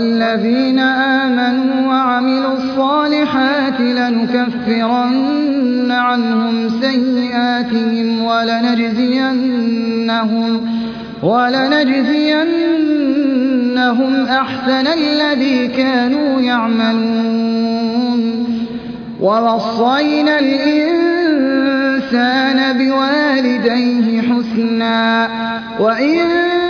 والذين آمنوا وعملوا الصالحات لنكفرن عنهم سيئاتهم ولنجزينهم ولنجزينهم أحسن الذي كانوا يعملون. ووصينا الإنسان بوالديه حسنا وإن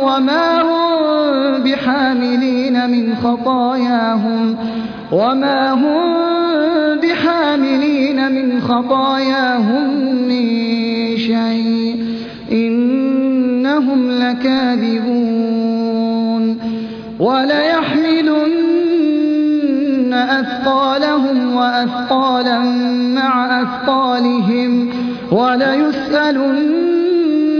وما هم بحاملين من خطاياهم وما هم بحاملين من خطاياهم من شيء إنهم لكاذبون وليحملن أثقالهم وأثقالا مع أثقالهم وليسألن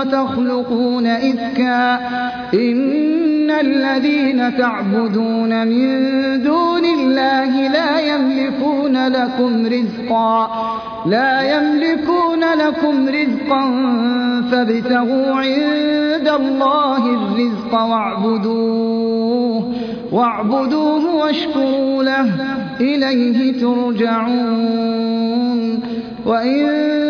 وتخلقون إفكا إن الذين تعبدون من دون الله لا يملكون لكم رزقا. لا يملكون لكم رزقا فابتغوا عند الله الرزق واعبدوه. واعبدوه واشكروا له. إليه ترجعون. وإن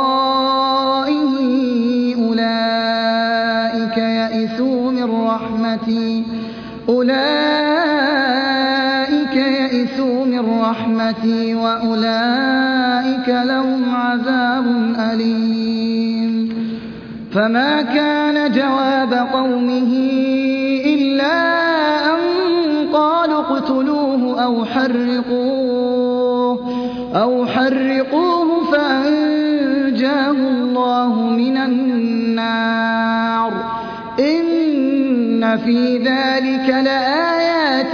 رحمتي وأولئك لهم عذاب أليم. فما كان جواب قومه إلا أن قالوا اقتلوه أو حرقوه أو حرقوه فأنجاه الله من النار. إن في ذلك لآيات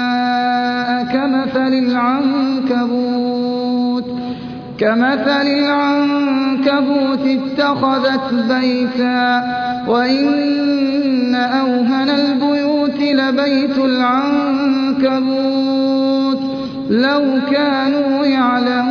كمثل العنكبوت كمثل العنكبوت اتخذت بيتا وإن أوهن البيوت لبيت العنكبوت لو كانوا يعلمون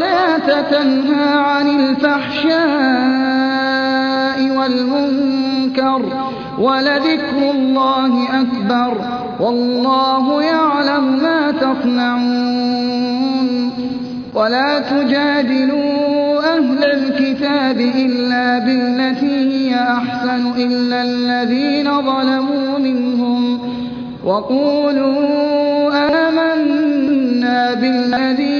الصلاة تنهى عن الفحشاء والمنكر ولذكر الله أكبر والله يعلم ما تصنعون ولا تجادلوا أهل الكتاب إلا بالتي هي أحسن إلا الذين ظلموا منهم وقولوا آمنا بالذي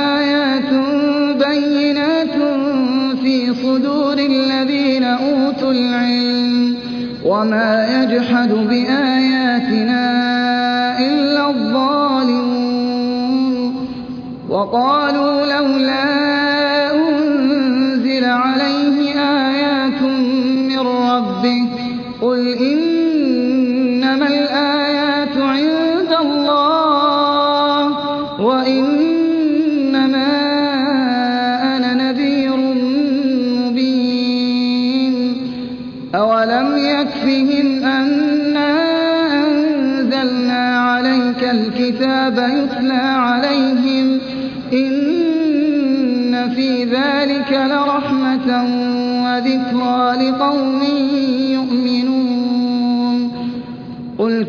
وما يجحد بآياتنا إلا الظالمون. وقالوا لولا أنزل عليه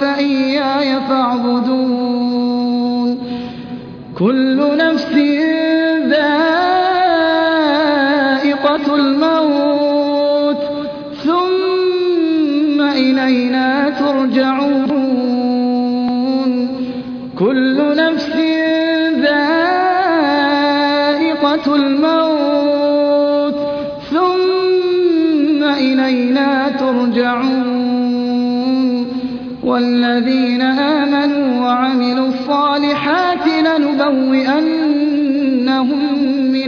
فإياي فاعبدون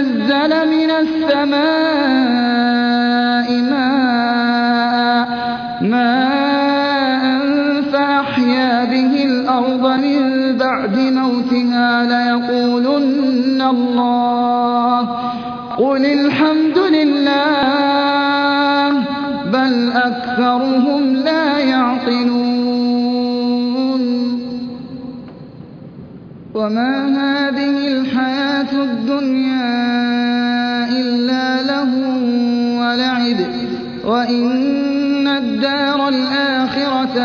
نزل من السماء ماء ماء فأحيا به الأرض من بعد موتها. ليقولن الله قل الحمد لله بل أكثرهم لا يعقلون. وما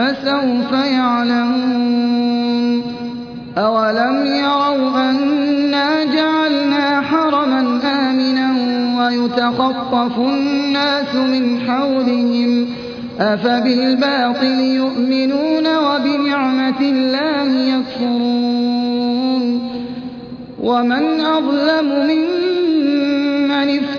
فسوف يعلمون. أولم يروا أنا جعلنا حرما آمنا ويتخطف الناس من حولهم أفبالباطل يؤمنون وبنعمة الله يكفرون. ومن أظلم ممن